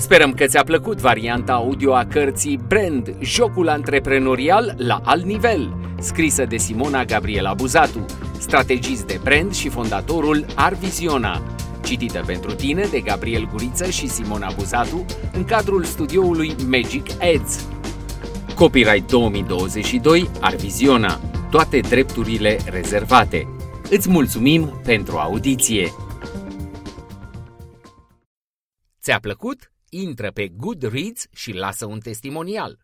Sperăm că ți-a plăcut varianta audio a cărții Brand, jocul antreprenorial la alt nivel, scrisă de Simona Gabriela Buzatu, strategist de brand și fondatorul Arviziona, citită pentru tine de Gabriel Guriță și Simona Buzatu în cadrul studioului Magic Ads. Copyright 2022 Arviziona. Toate drepturile rezervate. Îți mulțumim pentru audiție! Ți-a plăcut? Intră pe Goodreads și lasă un testimonial.